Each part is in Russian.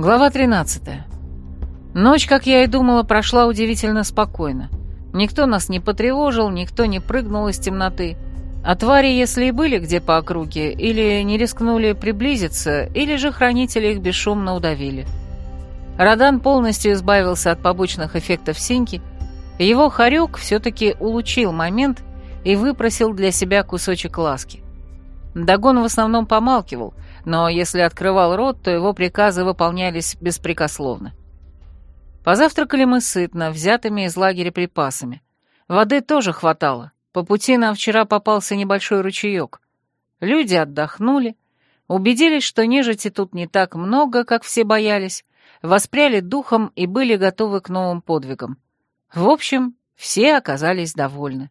Глава 13. Ночь, как я и думала, прошла удивительно спокойно. Никто нас не потревожил, никто не прыгнул из темноты. А твари, если и были где по округе, или не рискнули приблизиться, или же хранители их бесшумно удавили. Радан полностью избавился от побочных эффектов синьки, его хорек все-таки улучил момент и выпросил для себя кусочек ласки. Дагон в основном помалкивал, но если открывал рот, то его приказы выполнялись беспрекословно. Позавтракали мы сытно, взятыми из лагеря припасами. Воды тоже хватало. По пути нам вчера попался небольшой ручеек. Люди отдохнули, убедились, что нежити тут не так много, как все боялись, воспряли духом и были готовы к новым подвигам. В общем, все оказались довольны.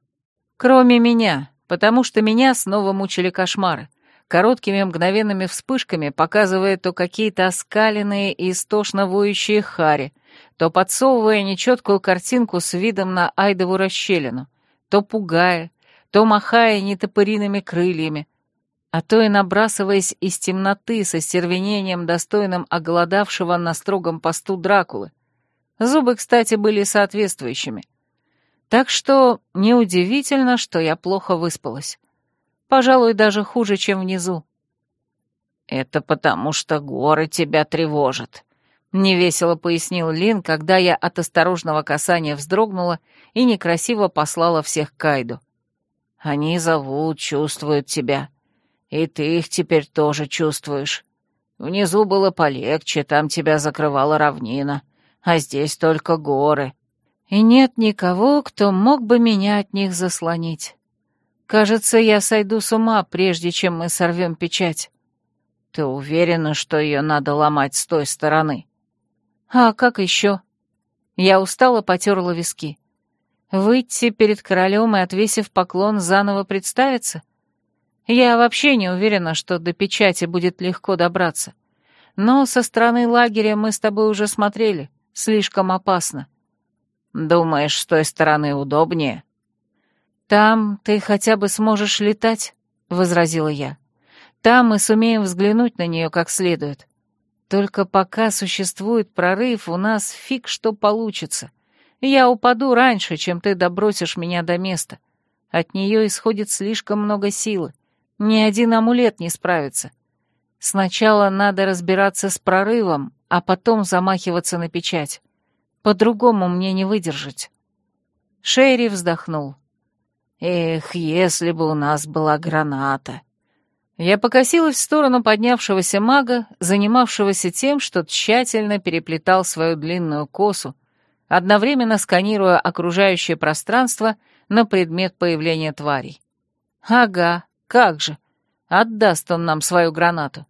Кроме меня, потому что меня снова мучили кошмары короткими мгновенными вспышками показывая то какие-то оскаленные и истошно воющие хари, то подсовывая нечеткую картинку с видом на айдову расщелину, то пугая, то махая нетопыриными крыльями, а то и набрасываясь из темноты со стервенением, достойным оголодавшего на строгом посту Дракулы. Зубы, кстати, были соответствующими. Так что неудивительно, что я плохо выспалась. Пожалуй, даже хуже, чем внизу. «Это потому, что горы тебя тревожат», — невесело пояснил Лин, когда я от осторожного касания вздрогнула и некрасиво послала всех к Кайду. «Они зовут, чувствуют тебя, и ты их теперь тоже чувствуешь. Внизу было полегче, там тебя закрывала равнина, а здесь только горы. И нет никого, кто мог бы меня от них заслонить». Кажется, я сойду с ума, прежде чем мы сорвем печать. Ты уверена, что ее надо ломать с той стороны? А как еще? Я устало потерла виски. Выйти перед королем и, отвесив поклон, заново представиться? Я вообще не уверена, что до печати будет легко добраться. Но со стороны лагеря мы с тобой уже смотрели. Слишком опасно. Думаешь, с той стороны удобнее? «Там ты хотя бы сможешь летать», — возразила я. «Там мы сумеем взглянуть на нее как следует. Только пока существует прорыв, у нас фиг что получится. Я упаду раньше, чем ты добросишь меня до места. От нее исходит слишком много силы. Ни один амулет не справится. Сначала надо разбираться с прорывом, а потом замахиваться на печать. По-другому мне не выдержать». Шерри вздохнул. Эх, если бы у нас была граната. Я покосилась в сторону поднявшегося мага, занимавшегося тем, что тщательно переплетал свою длинную косу, одновременно сканируя окружающее пространство на предмет появления тварей. Ага, как же. Отдаст он нам свою гранату.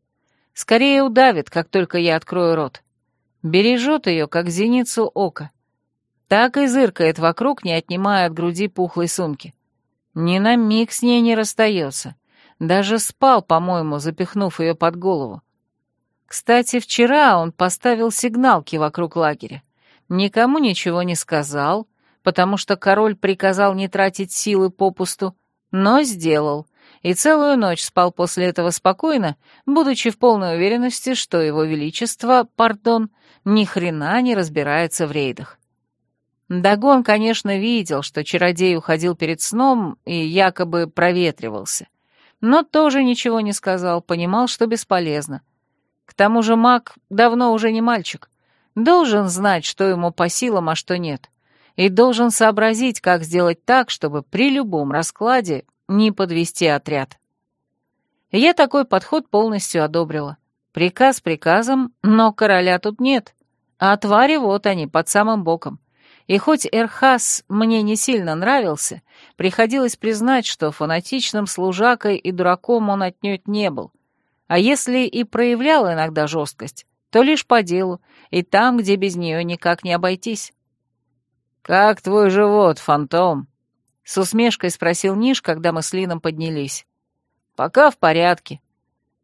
Скорее удавит, как только я открою рот. Бережет ее, как зеницу ока. Так и зыркает вокруг, не отнимая от груди пухлой сумки. Ни на миг с ней не расстается. Даже спал, по-моему, запихнув ее под голову. Кстати, вчера он поставил сигналки вокруг лагеря. Никому ничего не сказал, потому что король приказал не тратить силы попусту, но сделал, и целую ночь спал после этого спокойно, будучи в полной уверенности, что его величество, пардон, ни хрена не разбирается в рейдах. Дагон, конечно, видел, что чародей уходил перед сном и якобы проветривался, но тоже ничего не сказал, понимал, что бесполезно. К тому же маг давно уже не мальчик, должен знать, что ему по силам, а что нет, и должен сообразить, как сделать так, чтобы при любом раскладе не подвести отряд. Я такой подход полностью одобрила. Приказ приказом, но короля тут нет, а твари вот они, под самым боком. И хоть Эрхас мне не сильно нравился, приходилось признать, что фанатичным служакой и дураком он отнюдь не был. А если и проявлял иногда жесткость, то лишь по делу, и там, где без нее никак не обойтись. «Как твой живот, фантом?» — с усмешкой спросил Ниш, когда мы с Лином поднялись. «Пока в порядке.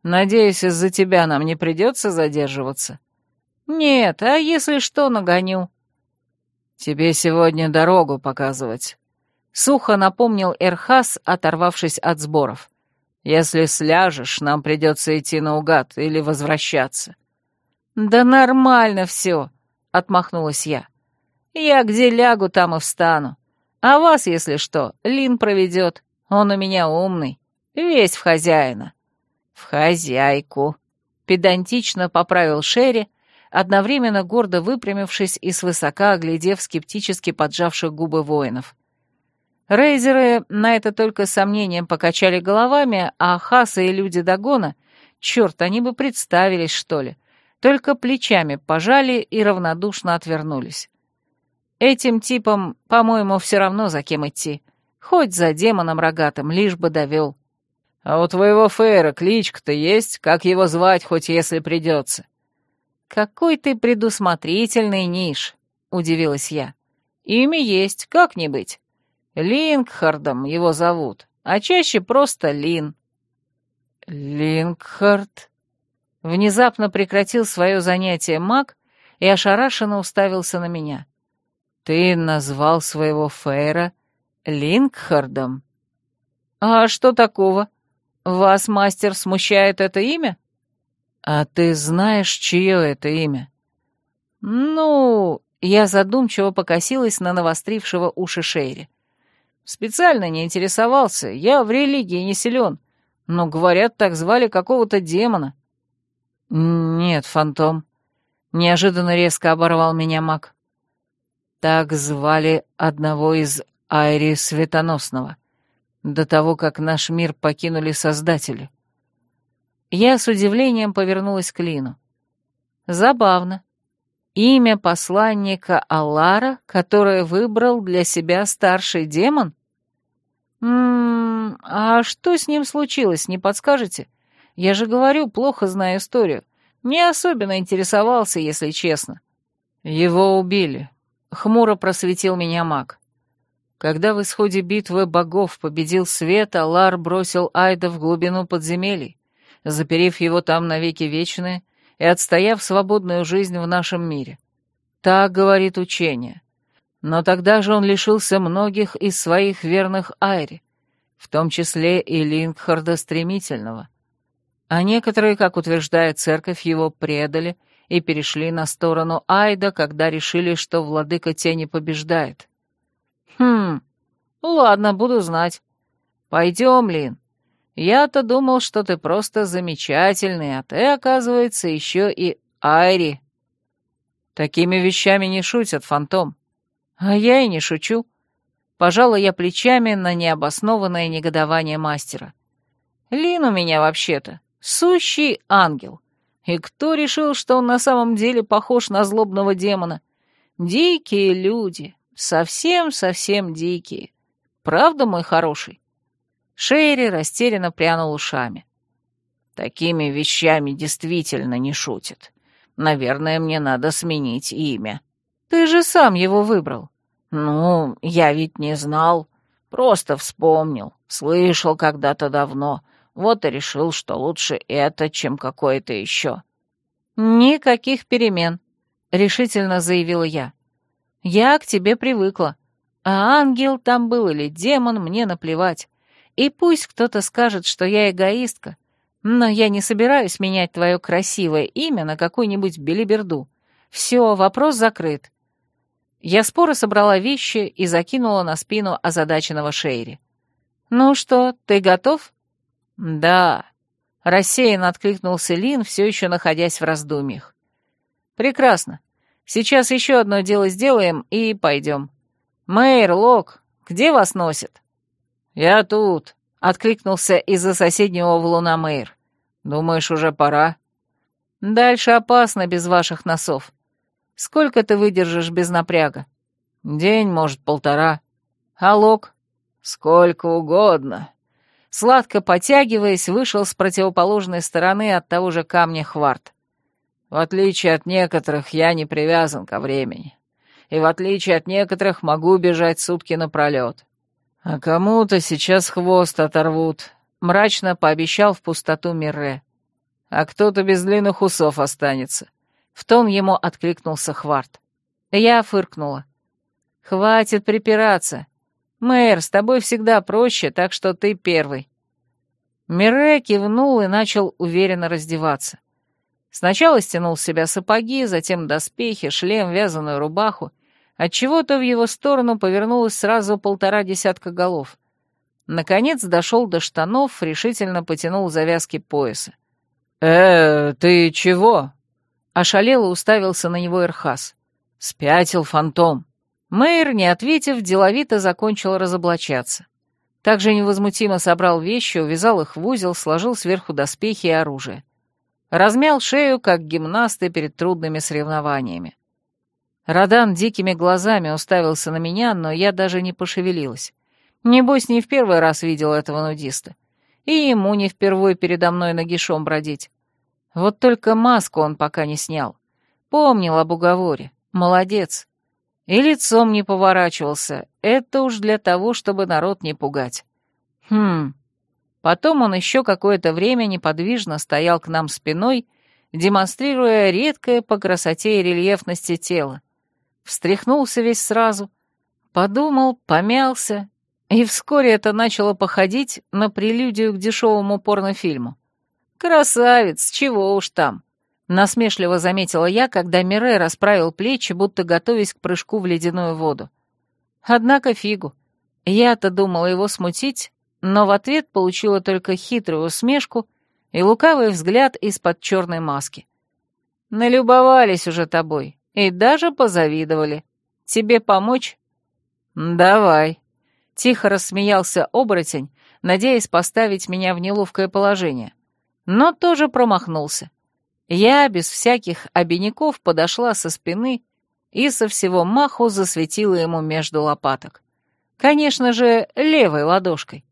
Надеюсь, из-за тебя нам не придется задерживаться?» «Нет, а если что, нагоню», «Тебе сегодня дорогу показывать», — сухо напомнил Эрхас, оторвавшись от сборов. «Если сляжешь, нам придется идти наугад или возвращаться». «Да нормально все», — отмахнулась я. «Я где лягу, там и встану. А вас, если что, Лин проведет. Он у меня умный, весь в хозяина». «В хозяйку», — педантично поправил Шерри, одновременно гордо выпрямившись и свысока оглядев скептически поджавших губы воинов. Рейзеры на это только сомнением покачали головами, а Хаса и люди Дагона, черт, они бы представились, что ли, только плечами пожали и равнодушно отвернулись. Этим типам, по-моему, все равно за кем идти, хоть за демоном рогатым, лишь бы довел. А у твоего Фейра кличка-то есть, как его звать, хоть если придется. «Какой ты предусмотрительный, Ниш!» — удивилась я. «Имя есть, как не быть. Лингхардом его зовут, а чаще просто Лин». «Лингхард?» Внезапно прекратил свое занятие маг и ошарашенно уставился на меня. «Ты назвал своего Фейра Лингхардом?» «А что такого? Вас, мастер, смущает это имя?» «А ты знаешь, чье это имя?» «Ну...» — я задумчиво покосилась на навострившего уши Шейри. Специально не интересовался, я в религии не силен, но, говорят, так звали какого-то демона. Нет, фантом. Неожиданно резко оборвал меня маг. Так звали одного из Айри Светоносного, до того, как наш мир покинули Создатели. Я с удивлением повернулась к Лину. Забавно. Имя посланника Аллара, которое выбрал для себя старший демон? Ммм, а что с ним случилось, не подскажете? Я же говорю, плохо знаю историю. Не особенно интересовался, если честно. Его убили. Хмуро просветил меня маг. Когда в исходе битвы богов победил свет, Аллар бросил Айда в глубину подземелий, заперев его там навеки вечные — и отстояв свободную жизнь в нашем мире. Так говорит учение. Но тогда же он лишился многих из своих верных Айри, в том числе и Лингхарда Стремительного. А некоторые, как утверждает церковь, его предали и перешли на сторону Айда, когда решили, что владыка тени побеждает. Хм, ладно, буду знать. Пойдем, Лин. Я-то думал, что ты просто замечательный, а ты, оказывается, еще и Айри. Такими вещами не шутят, фантом. А я и не шучу. Пожалуй, я плечами на необоснованное негодование мастера. Лин у меня вообще-то сущий ангел. И кто решил, что он на самом деле похож на злобного демона? Дикие люди, совсем-совсем дикие. Правда, мой хороший? Шерри растерянно прянул ушами. «Такими вещами действительно не шутят. Наверное, мне надо сменить имя». «Ты же сам его выбрал». «Ну, я ведь не знал. Просто вспомнил. Слышал когда-то давно. Вот и решил, что лучше это, чем какое-то еще». «Никаких перемен», — решительно заявила я. «Я к тебе привыкла. А ангел там был или демон, мне наплевать. И пусть кто-то скажет, что я эгоистка, но я не собираюсь менять твое красивое имя на какую-нибудь белиберду. Все, вопрос закрыт. Я споро собрала вещи и закинула на спину озадаченного Шейри. «Ну что, ты готов?» «Да», — рассеянно откликнулся Лин, все еще находясь в раздумьях. «Прекрасно. Сейчас еще одно дело сделаем и пойдем. Мэйр, Лок, где вас носит?» «Я тут», — откликнулся из-за соседнего валуна Мэйр. «Думаешь, уже пора?» «Дальше опасно без ваших носов. Сколько ты выдержишь без напряга?» «День, может, полтора. А лог?» «Сколько угодно». Сладко потягиваясь, вышел с противоположной стороны от того же камня Хварт. «В отличие от некоторых, я не привязан ко времени. И в отличие от некоторых, могу бежать сутки напролет. «А кому-то сейчас хвост оторвут», — мрачно пообещал в пустоту Мирре. «А кто-то без длинных усов останется». В тон ему откликнулся Хварт. Я фыркнула. «Хватит припираться. Мэр, с тобой всегда проще, так что ты первый». Мирре кивнул и начал уверенно раздеваться. Сначала стянул с себя сапоги, затем доспехи, шлем, вязаную рубаху. Отчего-то в его сторону повернулось сразу полтора десятка голов. Наконец дошел до штанов, решительно потянул завязки пояса. «Э, ты чего?» Ошалело уставился на него Ирхас. «Спятил фантом». Мэйр, не ответив, деловито закончил разоблачаться. Также невозмутимо собрал вещи, увязал их в узел, сложил сверху доспехи и оружие. Размял шею, как гимнасты перед трудными соревнованиями. Радан дикими глазами уставился на меня, но я даже не пошевелилась. Небось, не в первый раз видел этого нудиста. И ему не впервой передо мной нагишом бродить. Вот только маску он пока не снял. Помнил об уговоре. Молодец. И лицом не поворачивался. Это уж для того, чтобы народ не пугать. Хм. Потом он еще какое-то время неподвижно стоял к нам спиной, демонстрируя редкое по красоте и рельефности тело. Встряхнулся весь сразу, подумал, помялся, и вскоре это начало походить на прелюдию к дешевому порнофильму. «Красавец, чего уж там!» Насмешливо заметила я, когда Мире расправил плечи, будто готовясь к прыжку в ледяную воду. Однако фигу. Я-то думала его смутить, но в ответ получила только хитрую усмешку и лукавый взгляд из-под черной маски. «Налюбовались уже тобой и даже позавидовали. Тебе помочь?» «Давай», — тихо рассмеялся оборотень, надеясь поставить меня в неловкое положение, но тоже промахнулся. Я без всяких обиняков подошла со спины и со всего маху засветила ему между лопаток. Конечно же, левой ладошкой.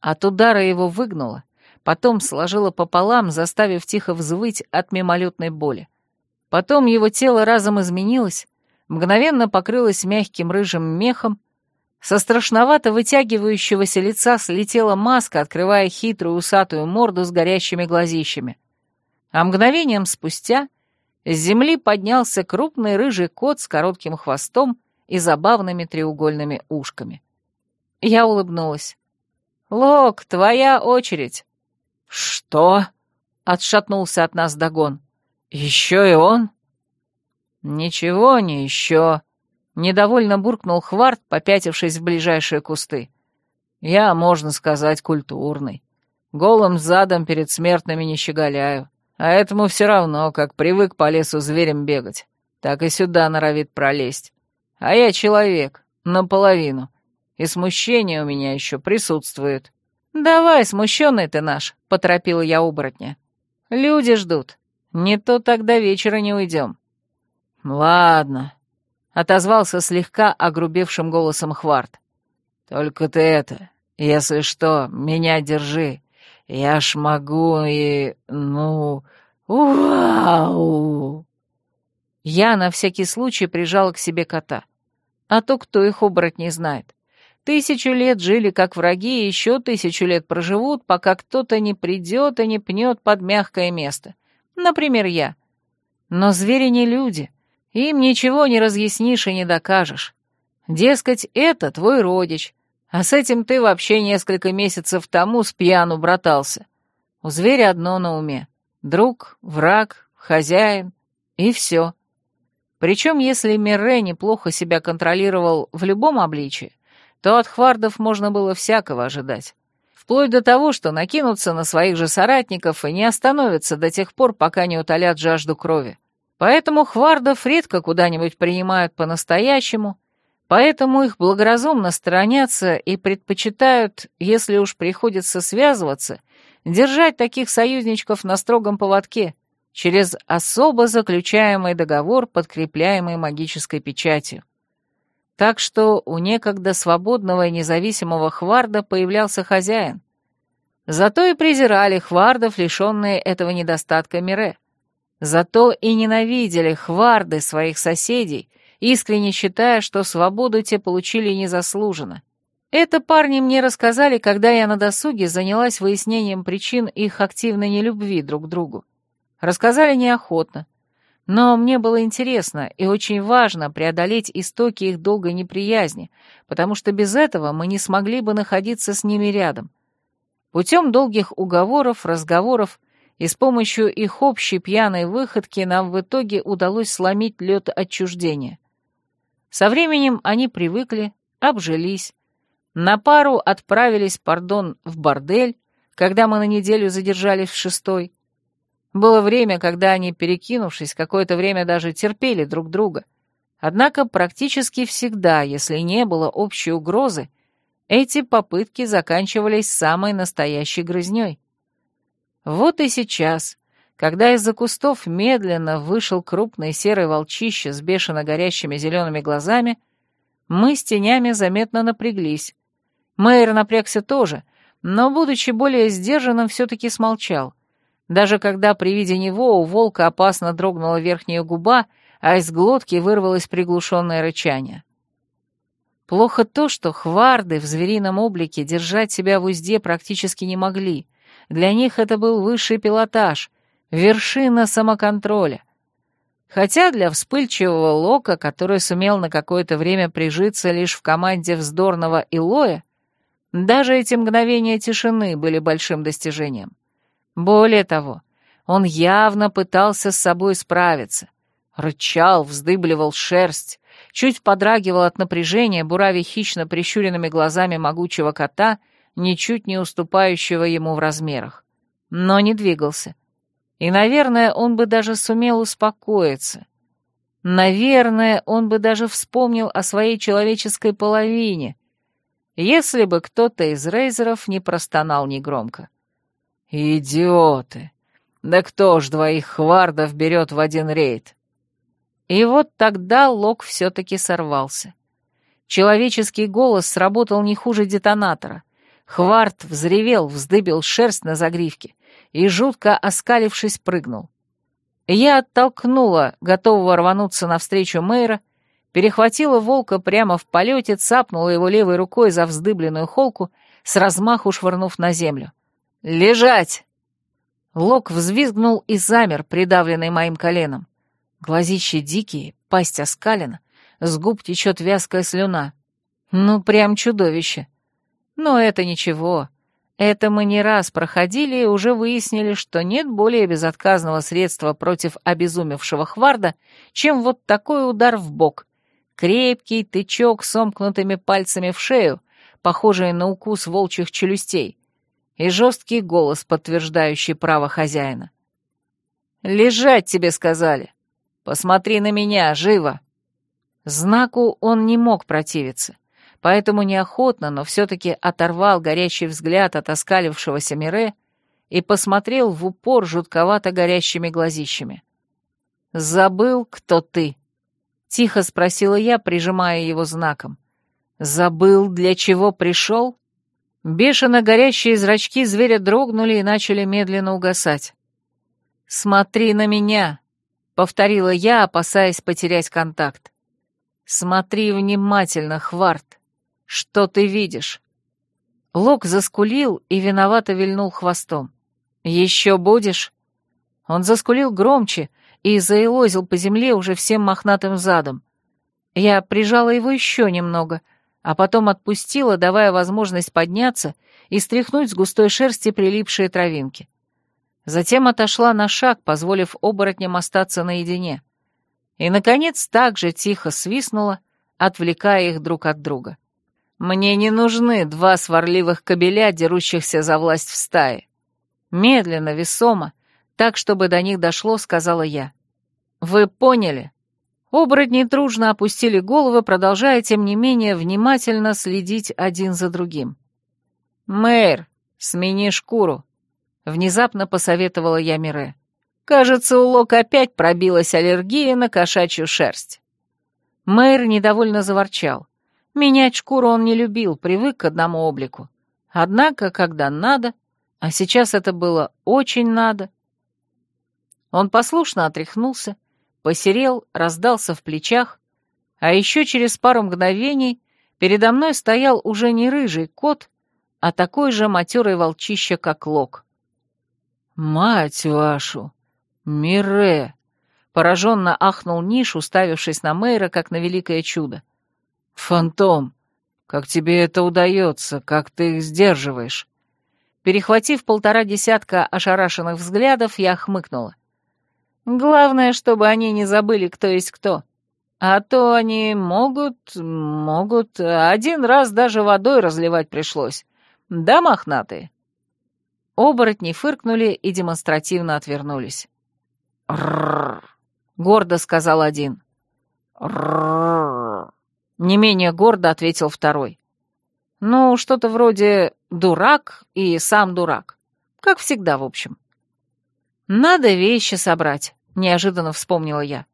От удара его выгнуло, потом сложила пополам, заставив тихо взвыть от мимолетной боли. Потом его тело разом изменилось, мгновенно покрылось мягким рыжим мехом, со страшновато вытягивающегося лица слетела маска, открывая хитрую усатую морду с горящими глазищами а мгновением спустя с земли поднялся крупный рыжий кот с коротким хвостом и забавными треугольными ушками. Я улыбнулась. «Лок, твоя очередь!» «Что?» — отшатнулся от нас Дагон. «Еще и он?» «Ничего не еще», — недовольно буркнул Хварт, попятившись в ближайшие кусты. «Я, можно сказать, культурный. Голым задом перед смертными не щеголяю. А этому все равно, как привык по лесу зверем бегать, так и сюда норовит пролезть. А я человек, наполовину, и смущение у меня еще присутствует. «Давай, смущенный ты наш», — поторопила я оборотня. «Люди ждут. Не то тогда вечера не уйдем». «Ладно», — отозвался слегка огрубевшим голосом Хварт. «Только ты это, если что, меня держи. Я ж могу и... ну... Вау!» Я на всякий случай прижала к себе кота. А то кто их не знает. Тысячу лет жили как враги, и еще тысячу лет проживут, пока кто-то не придет и не пнет под мягкое место. Например, я. Но звери не люди. Им ничего не разъяснишь и не докажешь. Дескать, это твой родич, а с этим ты вообще несколько месяцев тому с пьяну братался. У зверя одно на уме — друг, враг, хозяин и все. Причем, если Мирре неплохо себя контролировал в любом обличии, то от хвардов можно было всякого ожидать. Вплоть до того, что накинутся на своих же соратников и не остановятся до тех пор, пока не утолят жажду крови. Поэтому хвардов редко куда-нибудь принимают по-настоящему, Поэтому их благоразумно сторонятся и предпочитают, если уж приходится связываться, держать таких союзничков на строгом поводке, через особо заключаемый договор, подкрепляемый магической печатью. Так что у некогда свободного и независимого Хварда появлялся хозяин. Зато и презирали Хвардов, лишенные этого недостатка Мире. Зато и ненавидели Хварды своих соседей — искренне считая, что свободу те получили незаслуженно. Это парни мне рассказали, когда я на досуге занялась выяснением причин их активной нелюбви друг к другу. Рассказали неохотно. Но мне было интересно и очень важно преодолеть истоки их долгой неприязни, потому что без этого мы не смогли бы находиться с ними рядом. Путем долгих уговоров, разговоров и с помощью их общей пьяной выходки нам в итоге удалось сломить лед отчуждения. Со временем они привыкли, обжились, на пару отправились, пардон, в бордель, когда мы на неделю задержались в шестой. Было время, когда они, перекинувшись, какое-то время даже терпели друг друга. Однако практически всегда, если не было общей угрозы, эти попытки заканчивались самой настоящей грызней. Вот и сейчас, когда из-за кустов медленно вышел крупный серый волчище с бешено горящими зелеными глазами, мы с тенями заметно напряглись. Мэйр напрягся тоже, но, будучи более сдержанным, все-таки смолчал. Даже когда при виде него у волка опасно дрогнула верхняя губа, а из глотки вырвалось приглушенное рычание. Плохо то, что хварды в зверином облике держать себя в узде практически не могли. Для них это был высший пилотаж, вершина самоконтроля. Хотя для вспыльчивого Лока, который сумел на какое-то время прижиться лишь в команде вздорного Илоя, даже эти мгновения тишины были большим достижением. Более того, он явно пытался с собой справиться. Рычал, вздыбливал шерсть, чуть подрагивал от напряжения, бурави хищно прищуренными глазами могучего кота, ничуть не уступающего ему в размерах. Но не двигался. И, наверное, он бы даже сумел успокоиться. Наверное, он бы даже вспомнил о своей человеческой половине, если бы кто-то из рейзеров не простонал негромко. «Идиоты! Да кто ж двоих хвардов берет в один рейд?» И вот тогда Лок все-таки сорвался. Человеческий голос сработал не хуже детонатора. Хвард взревел, вздыбил шерсть на загривке и, жутко оскалившись, прыгнул. Я оттолкнула, готового рвануться навстречу мэра, перехватила волка прямо в полете, цапнула его левой рукой за вздыбленную холку, с размаху швырнув на землю. «Лежать!» Лок взвизгнул и замер, придавленный моим коленом. Глазища дикие, пасть оскалена, с губ течет вязкая слюна. Ну, прям чудовище. Но это ничего. Это мы не раз проходили и уже выяснили, что нет более безотказного средства против обезумевшего хварда, чем вот такой удар в бок. Крепкий тычок с сомкнутыми пальцами в шею, похожий на укус волчьих челюстей, и жесткий голос, подтверждающий право хозяина. «Лежать тебе сказали!» Посмотри на меня, живо!» Знаку он не мог противиться, поэтому неохотно, но все-таки оторвал горящий взгляд от оскалившегося Мире и посмотрел в упор жутковато горящими глазищами. «Забыл, кто ты?» — тихо спросила я, прижимая его знаком. «Забыл, для чего пришел?» Бешено горящие зрачки зверя дрогнули и начали медленно угасать. «Смотри на меня!» — повторила я, опасаясь потерять контакт. «Смотри внимательно, Хварт. Что ты видишь?» Лок заскулил и виновато вильнул хвостом. «Еще будешь?» Он заскулил громче и заилозил по земле уже всем мохнатым задом. Я прижала его еще немного, а потом отпустила, давая возможность подняться и стряхнуть с густой шерсти прилипшие травинки. Затем отошла на шаг, позволив оборотням остаться наедине. И, наконец, так же тихо свистнула, отвлекая их друг от друга. «Мне не нужны два сварливых кобеля, дерущихся за власть в стае. Медленно, весомо, так, чтобы до них дошло, сказала я. Вы поняли?» Оборотни дружно опустили головы, продолжая, тем не менее, внимательно следить один за другим. «Мэр, смени шкуру», Внезапно посоветовала я Мире. Кажется, у Лок опять пробилась аллергия на кошачью шерсть. Мэр недовольно заворчал. Менять шкуру он не любил, привык к одному облику. Однако, когда надо, а сейчас это было очень надо, он послушно отряхнулся, посерел, раздался в плечах, а еще через пару мгновений передо мной стоял уже не рыжий кот, а такой же матерый волчище, как Лок. «Мать вашу! Мире!» Пораженно ахнул Ниш, уставившись на Мэйра, как на великое чудо. «Фантом, как тебе это удается? Как ты их сдерживаешь?» Перехватив полтора десятка ошарашенных взглядов, я хмыкнула. Главное, чтобы они не забыли, кто есть кто. А то они могут, могут... Один раз даже водой разливать пришлось. Да, мохнатые?» Оборотни фыркнули и демонстративно отвернулись. «Рррр!» — гордо сказал один. «Рррр!» — не менее гордо ответил второй. «Ну, что-то вроде «дурак» и «сам дурак». Как всегда, в общем. «Надо вещи собрать», — неожиданно вспомнила я.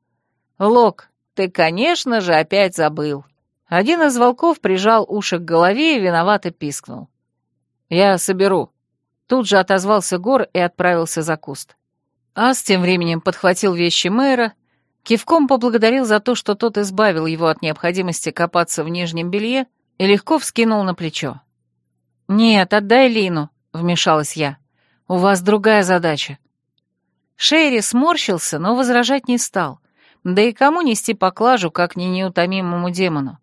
«Лок, ты, конечно же, опять забыл». Один из волков прижал уши к голове и виновато пискнул. «Я соберу». Тут же отозвался Гор и отправился за куст. Ас тем временем подхватил вещи мэра, кивком поблагодарил за то, что тот избавил его от необходимости копаться в нижнем белье и легко вскинул на плечо. «Нет, отдай Лину», — вмешалась я. «У вас другая задача. Шерри сморщился, но возражать не стал. Да и кому нести поклажу, как не неутомимому демону?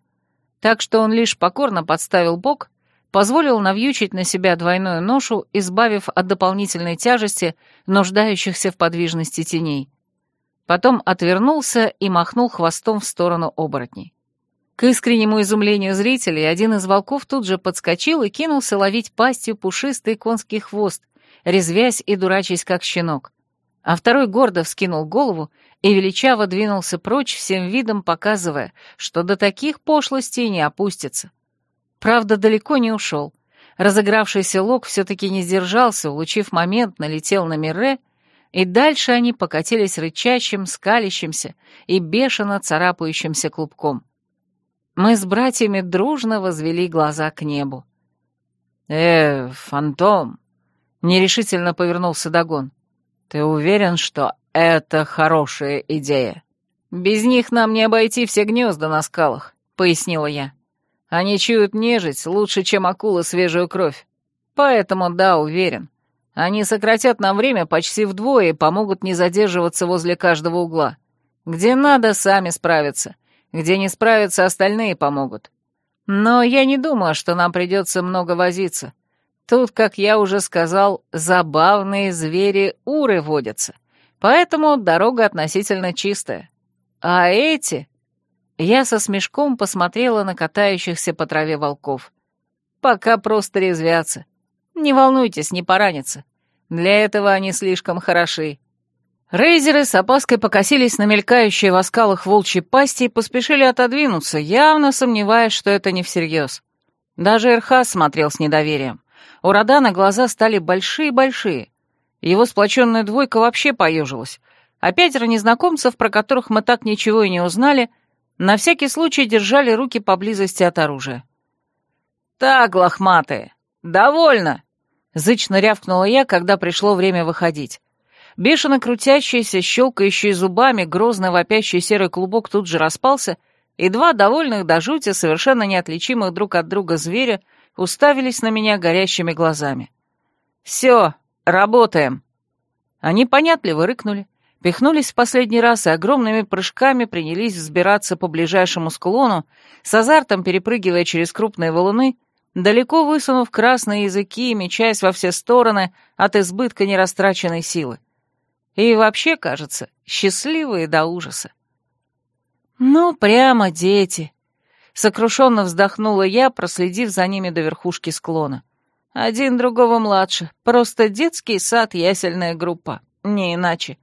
Так что он лишь покорно подставил бок, позволил навьючить на себя двойную ношу, избавив от дополнительной тяжести нуждающихся в подвижности теней. Потом отвернулся и махнул хвостом в сторону оборотней. К искреннему изумлению зрителей один из волков тут же подскочил и кинулся ловить пастью пушистый конский хвост, резвясь и дурачась как щенок а второй гордо вскинул голову и величаво двинулся прочь, всем видом показывая, что до таких пошлостей не опустится. Правда, далеко не ушел. Разыгравшийся лог все-таки не сдержался, улучив момент, налетел на Мирре, и дальше они покатились рычащим, скалящимся и бешено царапающимся клубком. Мы с братьями дружно возвели глаза к небу. «Э, фантом!» — нерешительно повернулся Дагон. «Ты уверен, что это хорошая идея?» «Без них нам не обойти все гнезда на скалах», — пояснила я. «Они чуют нежить лучше, чем акула свежую кровь. Поэтому, да, уверен. Они сократят нам время почти вдвое и помогут не задерживаться возле каждого угла. Где надо, сами справятся. Где не справятся, остальные помогут. Но я не думаю, что нам придется много возиться. Тут, как я уже сказал, забавные звери-уры водятся, поэтому дорога относительно чистая. А эти... Я со смешком посмотрела на катающихся по траве волков. Пока просто резвятся. Не волнуйтесь, не поранятся. Для этого они слишком хороши. Рейзеры с опаской покосились на мелькающие в скалах волчьи пасти и поспешили отодвинуться, явно сомневаясь, что это не всерьез. Даже Эрхас смотрел с недоверием. У Родана глаза стали большие-большие. Его сплоченная двойка вообще поежилась, а пятеро незнакомцев, про которых мы так ничего и не узнали, на всякий случай держали руки поблизости от оружия. «Так, лохматые, довольно!» — зычно рявкнула я, когда пришло время выходить. Бешено крутящийся, щелкающий зубами, грозно вопящий серый клубок тут же распался, и два довольных до жути, совершенно неотличимых друг от друга зверя — уставились на меня горящими глазами. «Все, работаем!» Они понятливо рыкнули, пихнулись в последний раз и огромными прыжками принялись взбираться по ближайшему склону, с азартом перепрыгивая через крупные валуны, далеко высунув красные языки и мечаясь во все стороны от избытка нерастраченной силы. И вообще, кажется, счастливые до ужаса. «Ну, прямо дети!» Сокрушенно вздохнула я, проследив за ними до верхушки склона. Один другого младше. Просто детский сад, ясельная группа. Не иначе.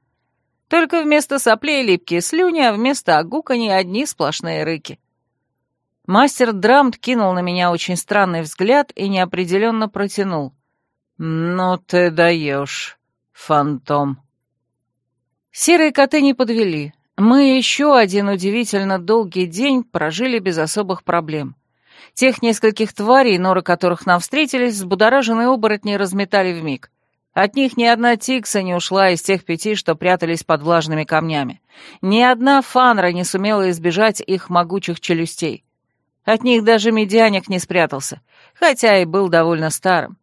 Только вместо соплей липкие слюни, а вместо огуканий одни сплошные рыки. Мастер Драмт кинул на меня очень странный взгляд и неопределенно протянул. «Ну ты даешь, фантом». Серые коты не подвели. Мы еще один удивительно долгий день прожили без особых проблем. Тех нескольких тварей, норы которых нам встретились, взбудораженные оборотни разметали вмиг. От них ни одна тикса не ушла из тех пяти, что прятались под влажными камнями. Ни одна фанра не сумела избежать их могучих челюстей. От них даже медяник не спрятался, хотя и был довольно старым.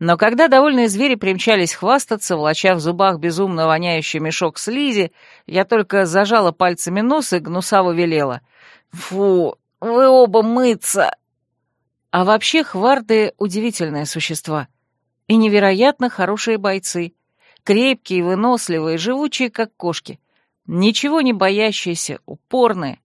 Но когда довольные звери примчались хвастаться, волоча в зубах безумно воняющий мешок слизи, я только зажала пальцами нос и гнусаво велела. «Фу, вы оба мыться!» А вообще хварды — удивительные существа. и невероятно хорошие бойцы, крепкие, выносливые, живучие, как кошки, ничего не боящиеся, упорные.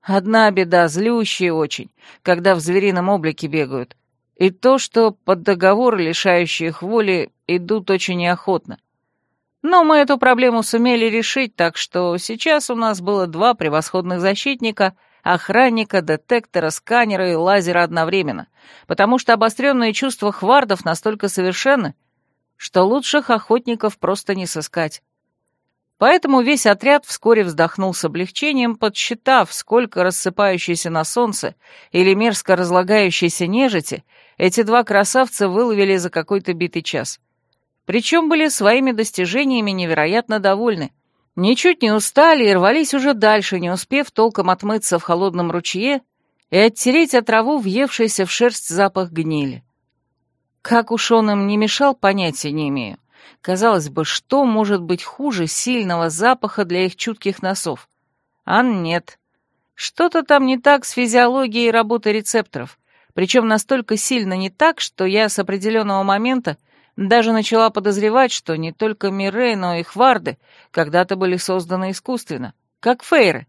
Одна беда, злющие очень, когда в зверином облике бегают, и то, что под договор, лишающие их воли, идут очень неохотно. Но мы эту проблему сумели решить, так что сейчас у нас было два превосходных защитника, охранника, детектора, сканера и лазера одновременно, потому что обостренные чувства хвардов настолько совершенны, что лучших охотников просто не сыскать. Поэтому весь отряд вскоре вздохнул с облегчением, подсчитав, сколько рассыпающейся на солнце или мерзко разлагающейся нежити эти два красавца выловили за какой-то битый час. Причем были своими достижениями невероятно довольны. Ничуть не устали и рвались уже дальше, не успев толком отмыться в холодном ручье и оттереть от траву въевшийся в шерсть запах гнили. Как уж он им не мешал, понятия не имею. Казалось бы, что может быть хуже сильного запаха для их чутких носов? А нет. Что-то там не так с физиологией работы рецепторов, причем настолько сильно не так, что я с определенного момента даже начала подозревать, что не только Мирей, но и Хварды когда-то были созданы искусственно, как Фейры.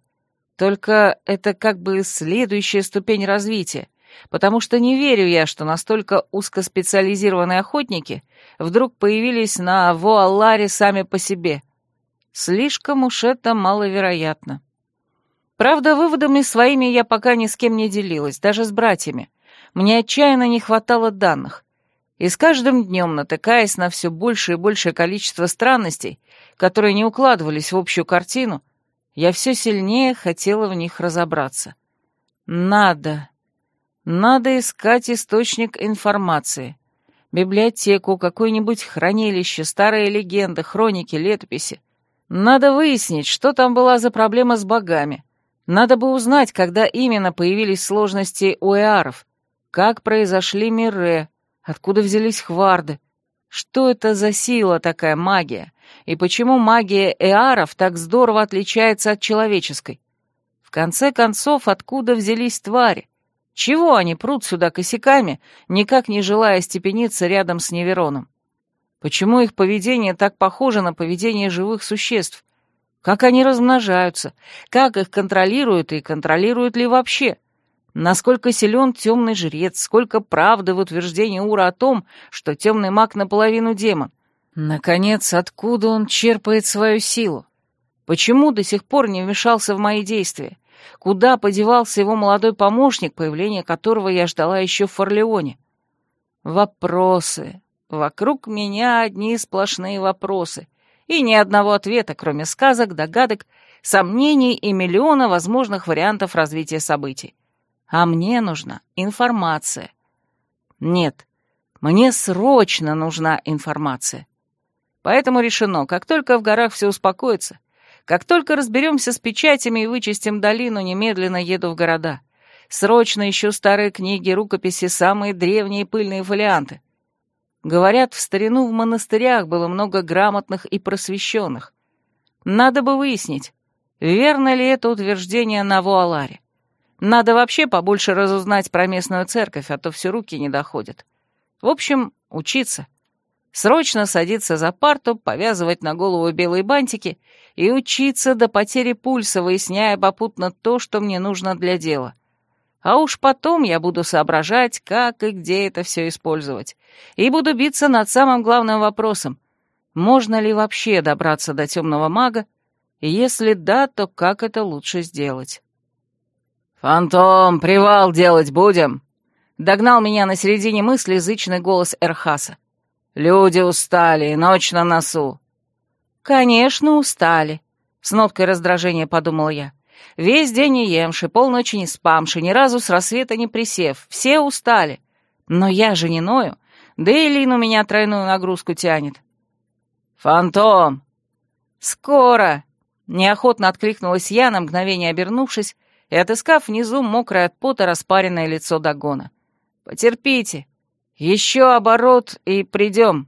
Только это как бы следующая ступень развития, потому что не верю я, что настолько узкоспециализированные охотники вдруг появились на Вуалларе сами по себе. Слишком уж это маловероятно. Правда, выводами своими я пока ни с кем не делилась, даже с братьями. Мне отчаянно не хватало данных, и с каждым днем, натыкаясь на все большее и большее количество странностей, которые не укладывались в общую картину, я все сильнее хотела в них разобраться. Надо. Надо искать источник информации. Библиотеку, какое-нибудь хранилище, старые легенды, хроники, летописи. Надо выяснить, что там была за проблема с богами. Надо бы узнать, когда именно появились сложности у эаров, как произошли миры, Откуда взялись хварды? Что это за сила такая магия? И почему магия эаров так здорово отличается от человеческой? В конце концов, откуда взялись твари? Чего они прут сюда косяками, никак не желая степениться рядом с Невероном? Почему их поведение так похоже на поведение живых существ? Как они размножаются? Как их контролируют и контролируют ли вообще? Насколько силен темный жрец, сколько правды в утверждении Ура о том, что темный маг наполовину демон. Наконец, откуда он черпает свою силу? Почему до сих пор не вмешался в мои действия? Куда подевался его молодой помощник, появление которого я ждала еще в Форлеоне? Вопросы. Вокруг меня одни сплошные вопросы. И ни одного ответа, кроме сказок, догадок, сомнений и миллиона возможных вариантов развития событий. А мне нужна информация. Нет, мне срочно нужна информация. Поэтому решено, как только в горах все успокоится, как только разберемся с печатями и вычистим долину, немедленно еду в города. Срочно ищу старые книги, рукописи, самые древние пыльные фолианты. Говорят, в старину в монастырях было много грамотных и просвещенных. Надо бы выяснить, верно ли это утверждение на Вуаларе. Надо вообще побольше разузнать про местную церковь, а то все руки не доходят. В общем, учиться. Срочно садиться за парту, повязывать на голову белые бантики и учиться до потери пульса, выясняя попутно то, что мне нужно для дела. А уж потом я буду соображать, как и где это все использовать. И буду биться над самым главным вопросом. Можно ли вообще добраться до темного мага? И если да, то как это лучше сделать? «Фантом, привал делать будем!» Догнал меня на середине мысли зычный голос Эрхаса. «Люди устали, ночь на носу». «Конечно, устали», — с ноткой раздражения подумал я. «Весь день не емши, полночи не спамши, ни разу с рассвета не присев. Все устали. Но я же не ною, да и Лин у меня тройную нагрузку тянет». «Фантом!» «Скоро!» — неохотно откликнулась я, на мгновение обернувшись, и отыскав внизу мокрое от пота распаренное лицо Дагона. «Потерпите. Еще оборот, и придем».